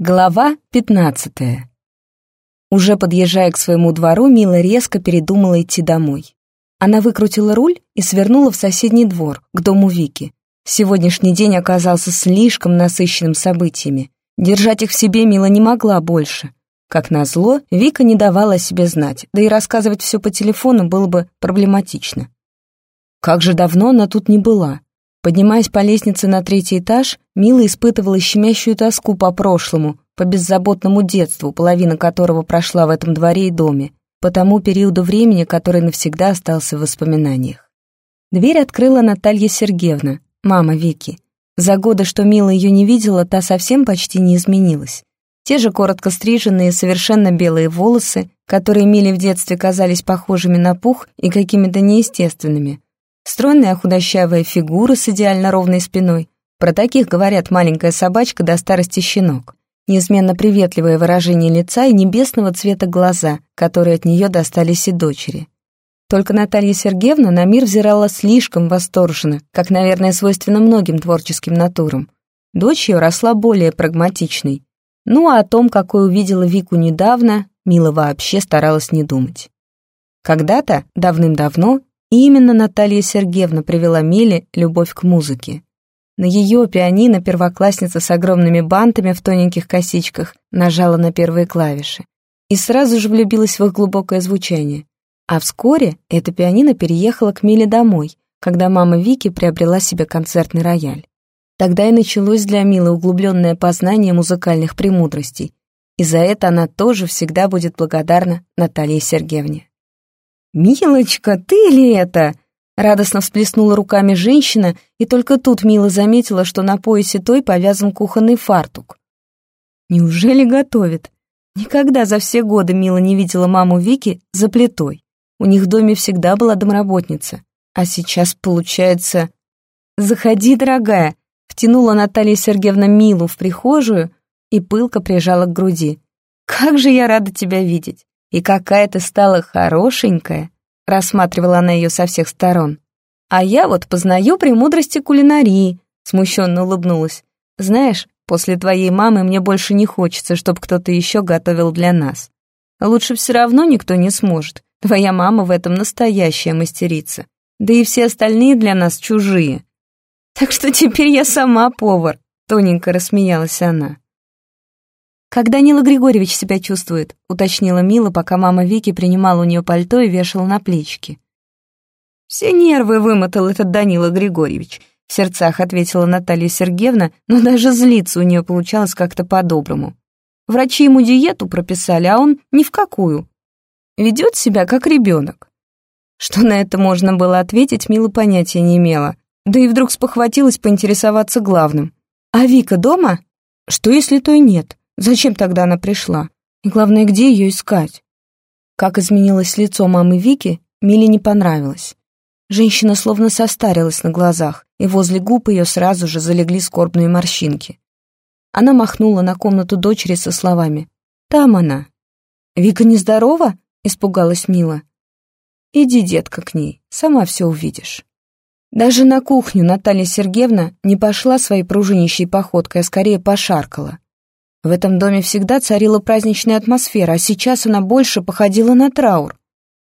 Глава пятнадцатая. Уже подъезжая к своему двору, Мила резко передумала идти домой. Она выкрутила руль и свернула в соседний двор, к дому Вики. Сегодняшний день оказался слишком насыщенным событиями. Держать их в себе Мила не могла больше. Как назло, Вика не давала о себе знать, да и рассказывать все по телефону было бы проблематично. Как же давно она тут не была. Поднимаясь по лестнице на третий этаж, Мила испытывала щемящую тоску по прошлому, по беззаботному детству, половина которого прошла в этом дворе и доме, по тому периоду времени, который навсегда остался в воспоминаниях. Дверь открыла Наталья Сергеевна, мама Вики. За годы, что Мила ее не видела, та совсем почти не изменилась. Те же коротко стриженные, совершенно белые волосы, которые Миле в детстве казались похожими на пух и какими-то неестественными, Стройная худощавая фигура с идеально ровной спиной. Про таких говорят маленькая собачка до старости щенок. Неизменно приветливое выражение лица и небесного цвета глаза, которые от нее достались и дочери. Только Наталья Сергеевна на мир взирала слишком восторженно, как, наверное, свойственно многим творческим натурам. Дочь ее росла более прагматичной. Ну а о том, какой увидела Вику недавно, Мила вообще старалась не думать. Когда-то, давным-давно, и именно Наталья Сергеевна привела Миле любовь к музыке. На ее пианино первоклассница с огромными бантами в тоненьких косичках нажала на первые клавиши и сразу же влюбилась в их глубокое звучание. А вскоре эта пианино переехала к Миле домой, когда мама Вики приобрела себе концертный рояль. Тогда и началось для Милы углубленное познание музыкальных премудростей, и за это она тоже всегда будет благодарна Наталье Сергеевне. «Милочка, ты ли это?» Радостно всплеснула руками женщина, и только тут Мила заметила, что на поясе той повязан кухонный фартук. Неужели готовит? Никогда за все годы Мила не видела маму Вики за плитой. У них в доме всегда была домработница. А сейчас, получается... «Заходи, дорогая!» Втянула Наталья Сергеевна Милу в прихожую и пылко прижала к груди. «Как же я рада тебя видеть! И какая ты стала хорошенькая!» Рассматривала она ее со всех сторон. «А я вот познаю премудрости кулинарии», смущенно улыбнулась. «Знаешь, после твоей мамы мне больше не хочется, чтобы кто-то еще готовил для нас. Лучше все равно никто не сможет. Твоя мама в этом настоящая мастерица. Да и все остальные для нас чужие. Так что теперь я сама повар», тоненько рассмеялась она. «Как Данила Григорьевич себя чувствует?» — уточнила Мила, пока мама Вики принимала у нее пальто и вешала на плечики. «Все нервы вымотал этот Данила Григорьевич», — в сердцах ответила Наталья Сергеевна, но даже злиться у нее получалось как-то по-доброму. Врачи ему диету прописали, а он ни в какую. Ведет себя как ребенок. Что на это можно было ответить, Мила понятия не имела. Да и вдруг спохватилась поинтересоваться главным. «А Вика дома? Что, если той нет?» Зачем тогда она пришла? И главное, где ее искать? Как изменилось лицо мамы Вики, Миле не понравилось. Женщина словно состарилась на глазах, и возле губ ее сразу же залегли скорбные морщинки. Она махнула на комнату дочери со словами «Там она». «Вика нездорова?» — испугалась Мила. «Иди, детка, к ней, сама все увидишь». Даже на кухню Наталья Сергеевна не пошла своей пружинищей походкой, а скорее пошаркала. В этом доме всегда царила праздничная атмосфера, а сейчас она больше походила на траур.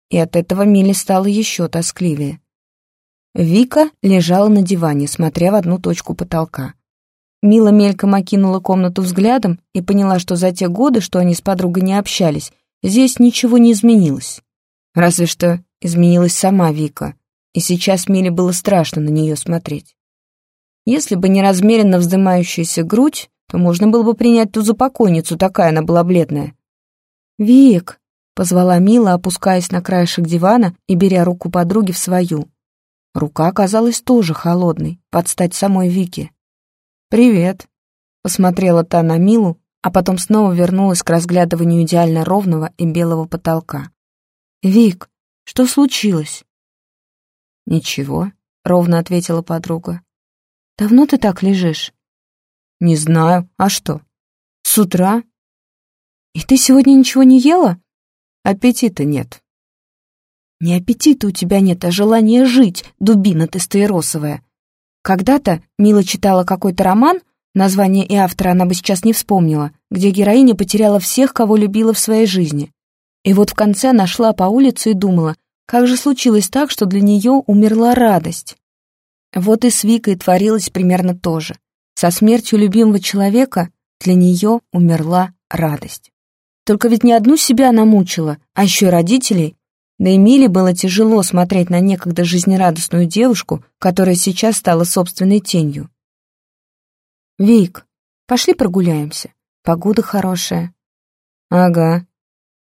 И от этого Миле стало еще тоскливее. Вика лежала на диване, смотря в одну точку потолка. Мила мельком окинула комнату взглядом и поняла, что за те годы, что они с подругой не общались, здесь ничего не изменилось. Разве что изменилась сама Вика, и сейчас Миле было страшно на нее смотреть. Если бы не размеренно вздымающаяся грудь, то можно было бы принять ту за покойницу, такая она была бледная. «Вик!» — позвала Мила, опускаясь на краешек дивана и беря руку подруги в свою. Рука оказалась тоже холодной, под стать самой Вике. «Привет!» — посмотрела та на Милу, а потом снова вернулась к разглядыванию идеально ровного и белого потолка. «Вик, что случилось?» «Ничего», — ровно ответила подруга. «Давно ты так лежишь?» «Не знаю. А что?» «С утра». «И ты сегодня ничего не ела?» «Аппетита нет». «Не аппетита у тебя нет, а желания жить, дубина ты стаиросовая. Когда-то Мила читала какой-то роман, Название и автора она бы сейчас не вспомнила, где героиня потеряла всех, кого любила в своей жизни. И вот в конце она шла по улице и думала, как же случилось так, что для нее умерла радость. Вот и с Викой творилось примерно то же. Со смертью любимого человека для нее умерла радость. Только ведь не одну себя она мучила, а еще и родителей. Да и Миле было тяжело смотреть на некогда жизнерадостную девушку, которая сейчас стала собственной тенью. «Вик, пошли прогуляемся. Погода хорошая». «Ага.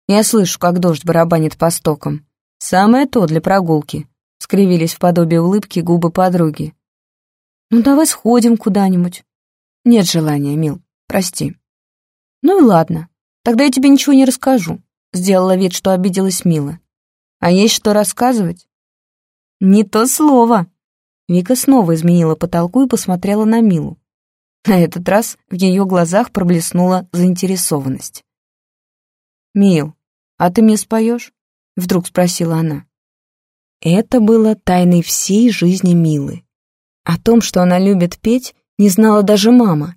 Я слышу, как дождь барабанит по стокам. Самое то для прогулки», — скривились в подобие улыбки губы подруги. «Ну давай сходим куда-нибудь». «Нет желания, Мил, прости». «Ну и ладно, тогда я тебе ничего не расскажу», — сделала вид, что обиделась Мила. «А есть что рассказывать?» «Не то слово!» Вика снова изменила потолку и посмотрела на Милу. На этот раз в ее глазах проблеснула заинтересованность. «Мил, а ты мне споешь?» — вдруг спросила она. Это было тайной всей жизни Милы. О том, что она любит петь, не знала даже мама.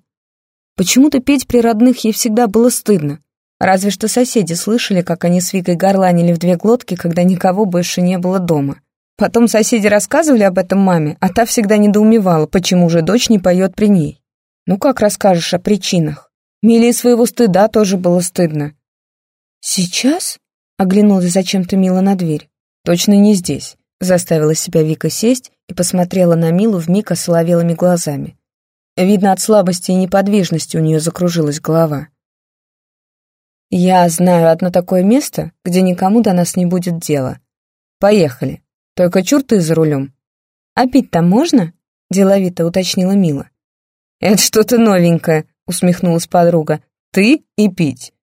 Почему-то петь при родных ей всегда было стыдно. Разве что соседи слышали, как они с Викой горланили в две глотки, когда никого больше не было дома. Потом соседи рассказывали об этом маме, а та всегда недоумевала, почему же дочь не поет при ней. Ну как расскажешь о причинах? Миле своего стыда тоже было стыдно. «Сейчас?» — оглянулась зачем-то Мила на дверь. «Точно не здесь», — заставила себя Вика сесть и посмотрела на Милу вмиг осоловелыми глазами. Видно, от слабости и неподвижности у нее закружилась голова. «Я знаю одно такое место, где никому до нас не будет дела. Поехали. Только чур ты за рулем». «А пить там можно?» — деловито уточнила Мила. «Это что-то новенькое», — усмехнулась подруга. «Ты и пить».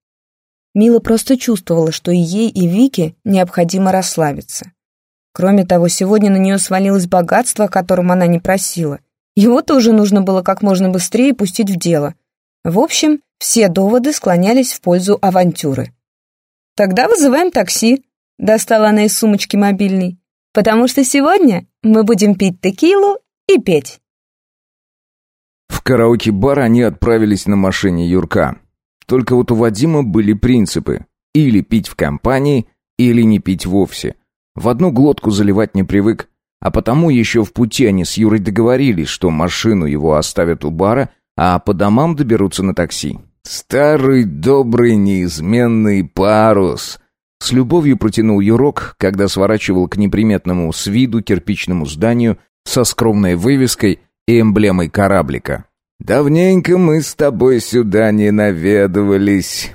Мила просто чувствовала, что и ей, и Вике необходимо расслабиться. Кроме того, сегодня на нее свалилось богатство, о котором она не просила. Его тоже нужно было как можно быстрее пустить в дело. В общем, все доводы склонялись в пользу авантюры. «Тогда вызываем такси», — достала она из сумочки мобильный, «потому что сегодня мы будем пить текилу и петь». В караоке-бар они отправились на машине Юрка. Только вот у Вадима были принципы. Или пить в компании, или не пить вовсе. В одну глотку заливать не привык. А потому еще в пути они с Юрой договорились, что машину его оставят у бара, а по домам доберутся на такси. «Старый добрый неизменный парус!» С любовью протянул Юрок, когда сворачивал к неприметному с виду кирпичному зданию со скромной вывеской и эмблемой кораблика. «Давненько мы с тобой сюда не наведывались».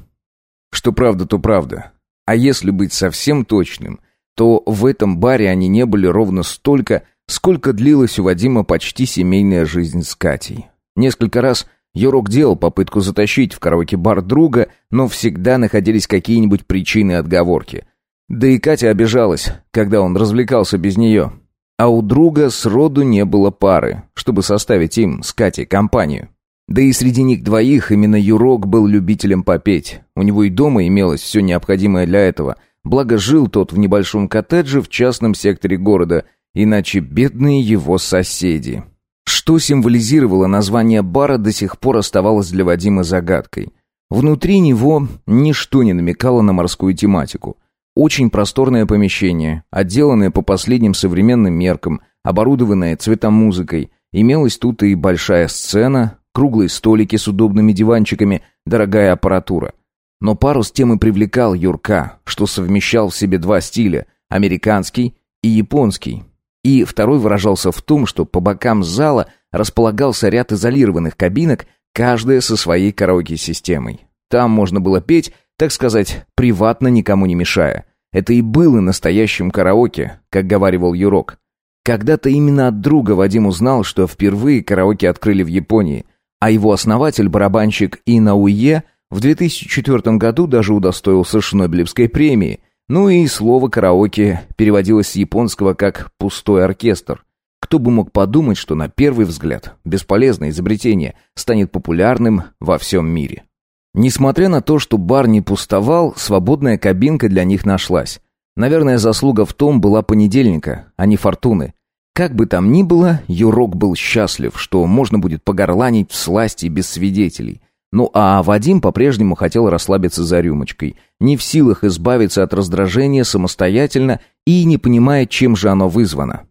Что правда, то правда. А если быть совсем точным, то в этом баре они не были ровно столько, сколько длилась у Вадима почти семейная жизнь с Катей. Несколько раз Юрок делал попытку затащить в караоке-бар друга, но всегда находились какие-нибудь причины отговорки. Да и Катя обижалась, когда он развлекался без нее а у друга сроду не было пары, чтобы составить им с Катей компанию. Да и среди них двоих именно Юрок был любителем попеть. У него и дома имелось все необходимое для этого, благо жил тот в небольшом коттедже в частном секторе города, иначе бедные его соседи. Что символизировало название бара, до сих пор оставалось для Вадима загадкой. Внутри него ничто не намекало на морскую тематику – очень просторное помещение, отделанное по последним современным меркам, оборудованное цветомузыкой. Имелась тут и большая сцена, круглые столики с удобными диванчиками, дорогая аппаратура. Но парус тем и привлекал Юрка, что совмещал в себе два стиля – американский и японский. И второй выражался в том, что по бокам зала располагался ряд изолированных кабинок, каждая со своей караоке-системой. Там можно было петь так сказать, приватно никому не мешая. Это и было настоящим караоке, как говаривал Юрок. Когда-то именно от друга Вадим узнал, что впервые караоке открыли в Японии, а его основатель, барабанщик Инауе, в 2004 году даже удостоился Шнобелевской премии. Ну и слово «караоке» переводилось с японского как «пустой оркестр». Кто бы мог подумать, что на первый взгляд бесполезное изобретение станет популярным во всем мире. Несмотря на то, что бар не пустовал, свободная кабинка для них нашлась. Наверное, заслуга в том была понедельника, а не фортуны. Как бы там ни было, Юрок был счастлив, что можно будет погорланить в сласти без свидетелей. Ну а Вадим по-прежнему хотел расслабиться за рюмочкой, не в силах избавиться от раздражения самостоятельно и не понимая, чем же оно вызвано.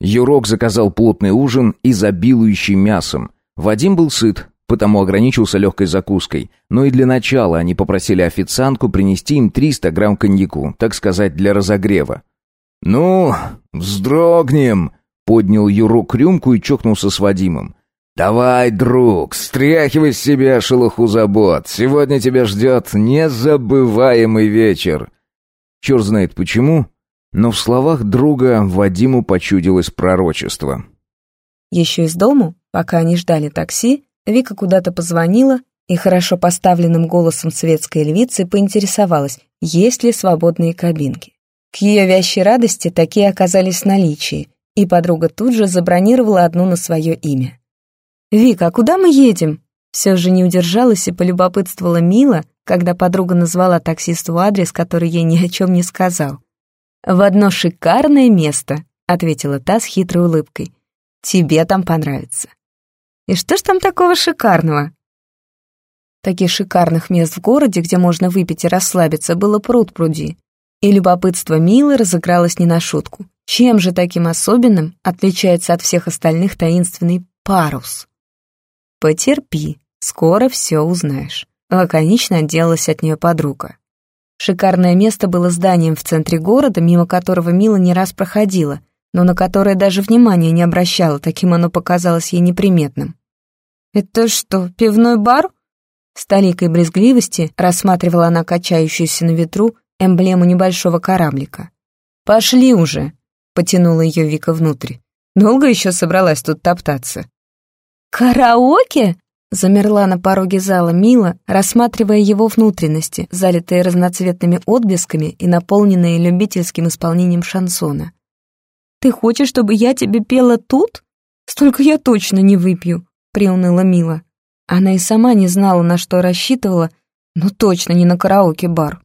Юрок заказал плотный ужин, изобилующий мясом. Вадим был сыт, потому ограничился легкой закуской. Но и для начала они попросили официантку принести им 300 грамм коньяку, так сказать, для разогрева. «Ну, вздрогнем!» — поднял Юрок рюмку и чокнулся с Вадимом. «Давай, друг, стряхивай с себя шелуху забот. Сегодня тебя ждет незабываемый вечер». Черт знает почему, но в словах друга Вадиму почудилось пророчество. Еще из дому, пока они ждали такси, Вика куда-то позвонила и хорошо поставленным голосом светской львицы поинтересовалась, есть ли свободные кабинки. К ее вящей радости такие оказались в наличии, и подруга тут же забронировала одну на свое имя. «Вика, а куда мы едем?» Все же не удержалась и полюбопытствовала Мила, когда подруга назвала таксисту адрес, который ей ни о чем не сказал. «В одно шикарное место», — ответила та с хитрой улыбкой. «Тебе там понравится». «И что ж там такого шикарного?» Таких шикарных мест в городе, где можно выпить и расслабиться, было пруд-пруди. И любопытство Милы разыгралось не на шутку. Чем же таким особенным отличается от всех остальных таинственный парус? «Потерпи, скоро все узнаешь», — лаконично отделалась от нее подруга. Шикарное место было зданием в центре города, мимо которого Мила не раз проходила, но на которое даже внимания не обращала, таким оно показалось ей неприметным. «Это что, пивной бар?» С толикой брезгливости рассматривала она качающуюся на ветру эмблему небольшого кораблика. «Пошли уже!» — потянула ее Вика внутрь. «Долго еще собралась тут топтаться?» «Караоке?» Замерла на пороге зала Мила, рассматривая его внутренности, залитые разноцветными отблесками и наполненные любительским исполнением шансона. «Ты хочешь, чтобы я тебе пела тут? Столько я точно не выпью», — приуныла Мила. Она и сама не знала, на что рассчитывала, но точно не на караоке-бар.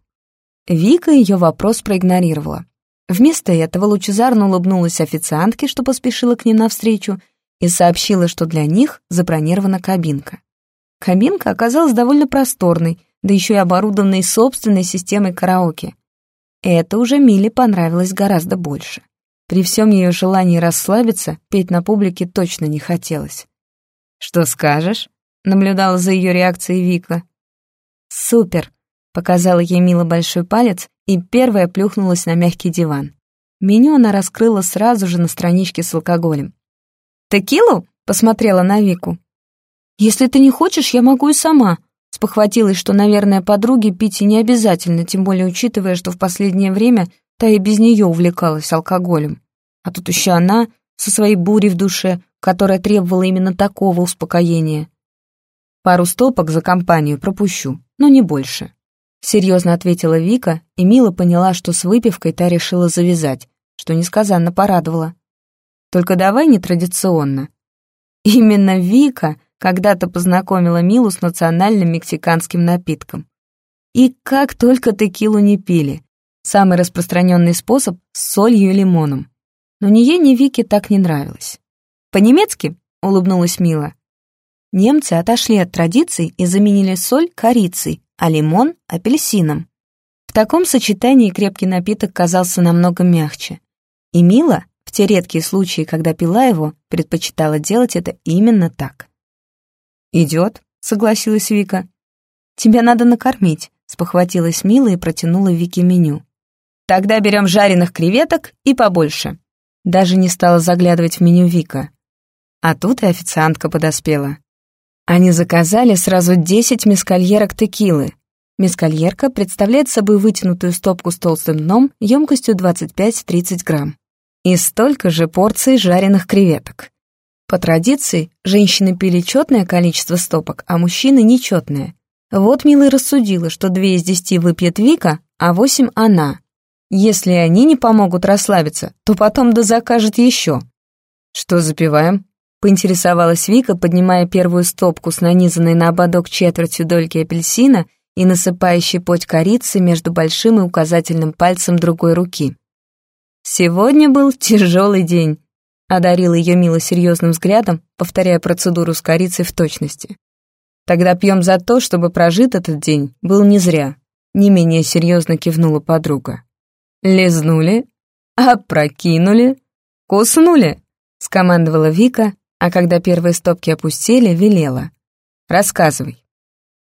Вика ее вопрос проигнорировала. Вместо этого лучезарно улыбнулась официантке, что поспешила к ним навстречу, и сообщила, что для них забронирована кабинка. Кабинка оказалась довольно просторной, да еще и оборудованной собственной системой караоке. Это уже Миле понравилось гораздо больше. При всем ее желании расслабиться, петь на публике точно не хотелось. «Что скажешь?» — наблюдала за ее реакцией Вика. «Супер!» — показала ей Мила большой палец и первая плюхнулась на мягкий диван. Меню она раскрыла сразу же на страничке с алкоголем. «Текилу?» — посмотрела на Вику. «Если ты не хочешь, я могу и сама», — спохватилась, что, наверное, подруге пить и не обязательно, тем более учитывая, что в последнее время та и без нее увлекалась алкоголем. А тут еще она со своей бурей в душе, которая требовала именно такого успокоения. Пару стопок за компанию пропущу, но не больше. Серьезно ответила Вика, и Мила поняла, что с выпивкой та решила завязать, что несказанно порадовала. Только давай нетрадиционно. Именно Вика когда-то познакомила Милу с национальным мексиканским напитком. И как только текилу не пили. Самый распространенный способ — с солью и лимоном. Но ни ей, ни Вике так не нравилось. «По-немецки?» — улыбнулась Мила. Немцы отошли от традиций и заменили соль корицей, а лимон — апельсином. В таком сочетании крепкий напиток казался намного мягче. И Мила в те редкие случаи, когда пила его, предпочитала делать это именно так. «Идет», — согласилась Вика. «Тебя надо накормить», — спохватилась Мила и протянула Вике меню. «Тогда берем жареных креветок и побольше». Даже не стала заглядывать в меню Вика. А тут и официантка подоспела. Они заказали сразу 10 мескальерок текилы. Мескальерка представляет собой вытянутую стопку с толстым дном емкостью 25-30 грамм и столько же порций жареных креветок. По традиции, женщины пили четное количество стопок, а мужчины нечетное. Вот Милый рассудила, что две из десяти выпьет Вика, а восемь она. Если они не помогут расслабиться, то потом да закажет еще. «Что запиваем?» — поинтересовалась Вика, поднимая первую стопку с нанизанной на ободок четвертью дольки апельсина и насыпающей подь корицы между большим и указательным пальцем другой руки. Сегодня был тяжелый день. одарила ее Мила серьезным взглядом, повторяя процедуру с корицей в точности. «Тогда пьем за то, чтобы прожит этот день был не зря», не менее серьезно кивнула подруга. «Лизнули? Опрокинули? Куснули?» скомандовала Вика, а когда первые стопки опустили, велела. «Рассказывай».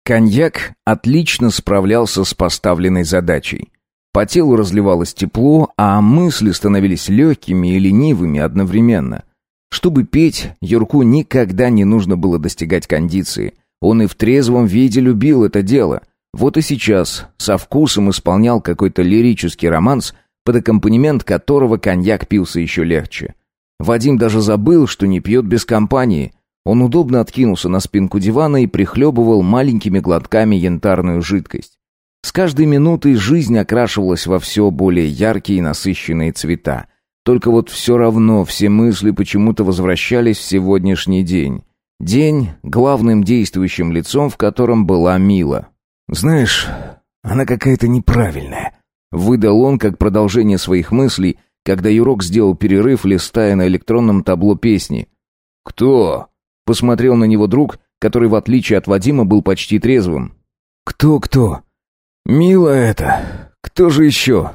Коньяк отлично справлялся с поставленной задачей. По телу разливалось тепло, а мысли становились легкими и ленивыми одновременно. Чтобы петь, Юрку никогда не нужно было достигать кондиции. Он и в трезвом виде любил это дело. Вот и сейчас со вкусом исполнял какой-то лирический романс, под аккомпанемент которого коньяк пился еще легче. Вадим даже забыл, что не пьет без компании. Он удобно откинулся на спинку дивана и прихлебывал маленькими глотками янтарную жидкость. С каждой минутой жизнь окрашивалась во все более яркие и насыщенные цвета. Только вот все равно все мысли почему-то возвращались в сегодняшний день. День, главным действующим лицом в котором была Мила. «Знаешь, она какая-то неправильная», — выдал он как продолжение своих мыслей, когда Юрок сделал перерыв, листая на электронном табло песни. «Кто?» — посмотрел на него друг, который, в отличие от Вадима, был почти трезвым. «Кто-кто?» «Мило это. Кто же еще?»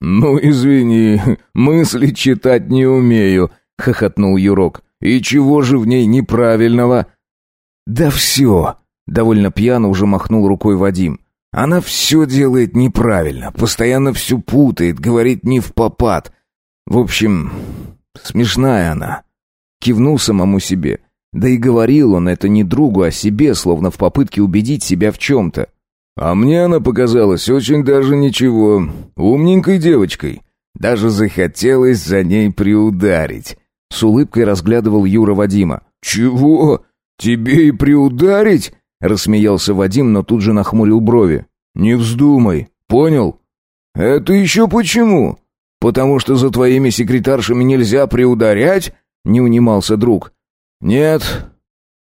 «Ну, извини, мысли читать не умею», — хохотнул Юрок. «И чего же в ней неправильного?» «Да все», — довольно пьяно уже махнул рукой Вадим. «Она все делает неправильно, постоянно все путает, говорит не в попад. В общем, смешная она». Кивнул самому себе. Да и говорил он это не другу, а себе, словно в попытке убедить себя в чем-то. А мне она показалась очень даже ничего, умненькой девочкой. Даже захотелось за ней приударить. С улыбкой разглядывал Юра Вадима. «Чего? Тебе и приударить?» Рассмеялся Вадим, но тут же нахмурил брови. «Не вздумай, понял?» «Это еще почему? Потому что за твоими секретаршами нельзя приударять?» Не унимался друг. «Нет,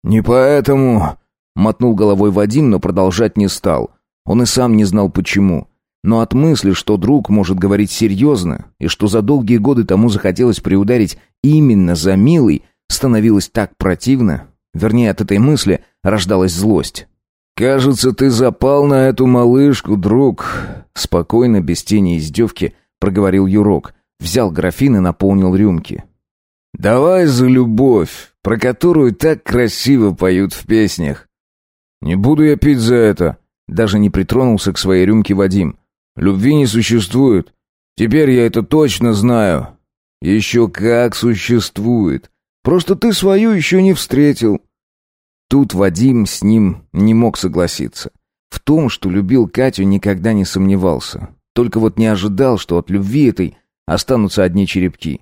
не поэтому. Мотнул головой Вадим, но продолжать не стал. Он и сам не знал почему. Но от мысли, что друг может говорить серьезно, и что за долгие годы тому захотелось приударить именно за милый, становилось так противно. Вернее, от этой мысли рождалась злость. «Кажется, ты запал на эту малышку, друг», — спокойно, без тени издевки, проговорил Юрок. Взял графин и наполнил рюмки. «Давай за любовь, про которую так красиво поют в песнях. «Не буду я пить за это», — даже не притронулся к своей рюмке Вадим. «Любви не существует. Теперь я это точно знаю». «Еще как существует. Просто ты свою еще не встретил». Тут Вадим с ним не мог согласиться. В том, что любил Катю, никогда не сомневался. Только вот не ожидал, что от любви этой останутся одни черепки.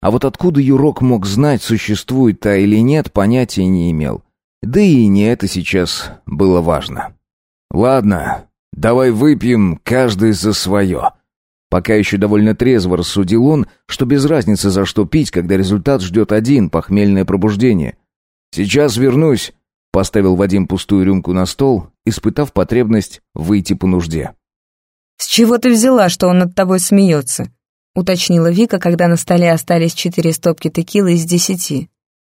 А вот откуда Юрок мог знать, существует та или нет, понятия не имел. Да и не это сейчас было важно. «Ладно, давай выпьем каждый за свое». Пока еще довольно трезво рассудил он, что без разницы за что пить, когда результат ждет один — похмельное пробуждение. «Сейчас вернусь», — поставил Вадим пустую рюмку на стол, испытав потребность выйти по нужде. «С чего ты взяла, что он над тобой смеется?» — уточнила Вика, когда на столе остались четыре стопки текилы из десяти.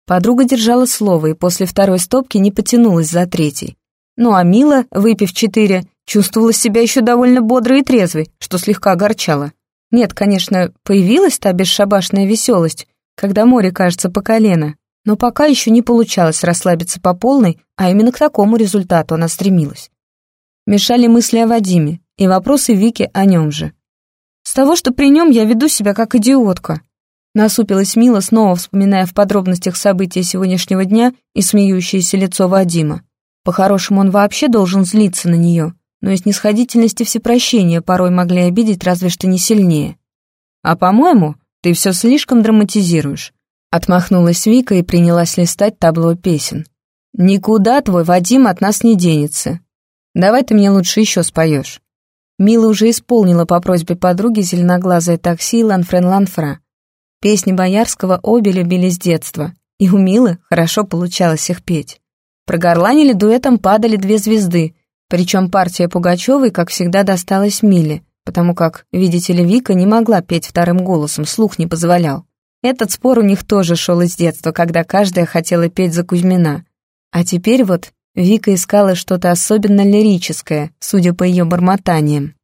Подруга держала слово и после второй стопки не потянулась за третьей. Ну а Мила, выпив четыре, чувствовала себя еще довольно бодрой и трезвой, что слегка огорчало. Нет, конечно, появилась та бесшабашная веселость, когда море кажется по колено, но пока еще не получалось расслабиться по полной, а именно к такому результату она стремилась. Мешали мысли о Вадиме и вопросы Вики о нем же. С того, что при нем я веду себя как идиотка, Насупилась Мила, снова вспоминая в подробностях события сегодняшнего дня и смеющееся лицо Вадима. По-хорошему, он вообще должен злиться на нее, но из снисходительности всепрощения порой могли обидеть разве что не сильнее. «А по-моему, ты все слишком драматизируешь», отмахнулась Вика и принялась листать табло песен. «Никуда твой Вадим от нас не денется. Давай ты мне лучше еще споешь». Мила уже исполнила по просьбе подруги зеленоглазое такси Ланфрен Ланфра. Песни Боярского обе любили с детства, и у Милы хорошо получалось их петь. Прогорланили дуэтом «Падали две звезды», причем партия Пугачевой, как всегда, досталась Миле, потому как, видите ли, Вика не могла петь вторым голосом, слух не позволял. Этот спор у них тоже шел из детства, когда каждая хотела петь за Кузьмина. А теперь вот Вика искала что-то особенно лирическое, судя по ее бормотаниям.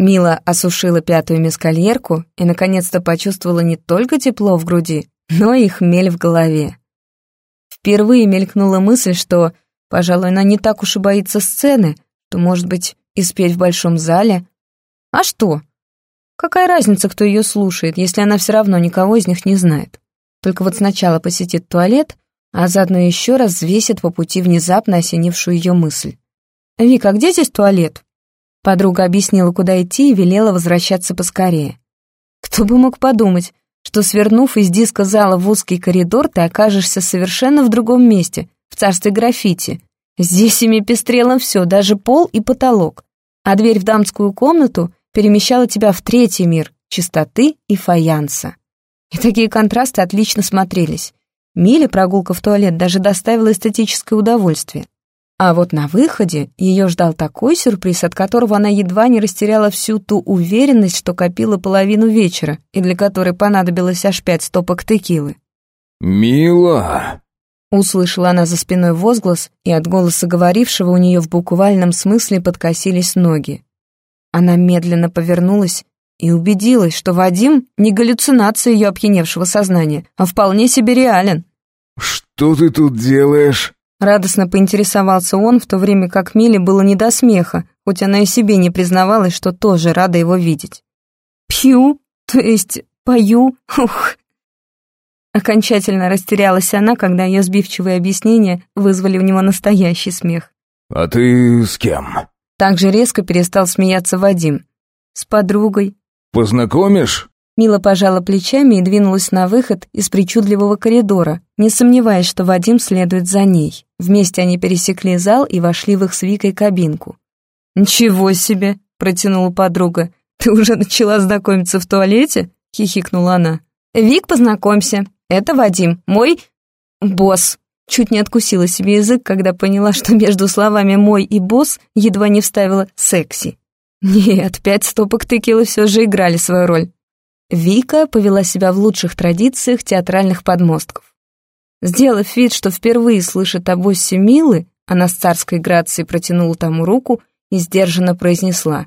Мила осушила пятую мескальерку и наконец-то почувствовала не только тепло в груди, но и хмель в голове. Впервые мелькнула мысль, что, пожалуй, она не так уж и боится сцены, то, может быть, и спеть в большом зале. А что? Какая разница, кто ее слушает, если она все равно никого из них не знает? Только вот сначала посетит туалет, а заодно еще раз взвесит по пути внезапно осенившую ее мысль. «Вика, а где здесь туалет?» Подруга объяснила, куда идти, и велела возвращаться поскорее. Кто бы мог подумать, что, свернув из диска зала в узкий коридор, ты окажешься совершенно в другом месте, в царстве граффити. Здесь ими пестрело все, даже пол и потолок. А дверь в дамскую комнату перемещала тебя в третий мир чистоты и фаянса. И такие контрасты отлично смотрелись. Миле прогулка в туалет даже доставила эстетическое удовольствие. А вот на выходе ее ждал такой сюрприз, от которого она едва не растеряла всю ту уверенность, что копила половину вечера, и для которой понадобилось аж пять стопок текилы. «Мила!» Услышала она за спиной возглас, и от голоса говорившего у нее в буквальном смысле подкосились ноги. Она медленно повернулась и убедилась, что Вадим не галлюцинация ее опьяневшего сознания, а вполне себе реален. «Что ты тут делаешь?» Радостно поинтересовался он, в то время как Миле было не до смеха, хоть она и себе не признавалась, что тоже рада его видеть. «Пью, то есть пою, ух!» Окончательно растерялась она, когда ее сбивчивые объяснения вызвали у него настоящий смех. «А ты с кем?» Так же резко перестал смеяться Вадим. «С подругой». «Познакомишь?» Мила пожала плечами и двинулась на выход из причудливого коридора, не сомневаясь, что Вадим следует за ней. Вместе они пересекли зал и вошли в их с Викой кабинку. «Ничего себе!» — протянула подруга. «Ты уже начала знакомиться в туалете?» — хихикнула она. «Вик, познакомься. Это Вадим, мой босс». Чуть не откусила себе язык, когда поняла, что между словами «мой» и «босс» едва не вставила «секси». Нет, пять стопок текилы все же играли свою роль. Вика повела себя в лучших традициях театральных подмостков. Сделав вид, что впервые слышит о боссе Милы, она с царской грацией протянула тому руку и сдержанно произнесла.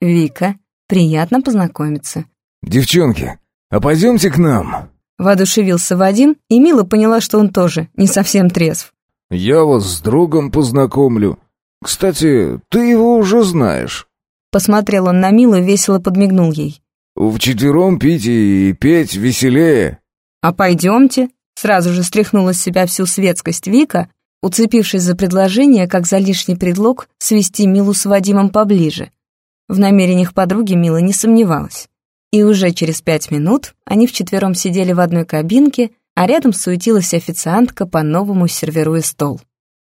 «Вика, приятно познакомиться». «Девчонки, а пойдемте к нам», Воодушевился Вадим, и Мила поняла, что он тоже не совсем трезв. «Я вас с другом познакомлю. Кстати, ты его уже знаешь». Посмотрел он на Милу и весело подмигнул ей. «Вчетвером пить и петь веселее». «А пойдемте?» Сразу же стряхнула с себя всю светскость Вика, уцепившись за предложение, как за лишний предлог свести Милу с Вадимом поближе. В намерениях подруги Мила не сомневалась. И уже через пять минут они вчетвером сидели в одной кабинке, а рядом суетилась официантка, по-новому сервируя стол.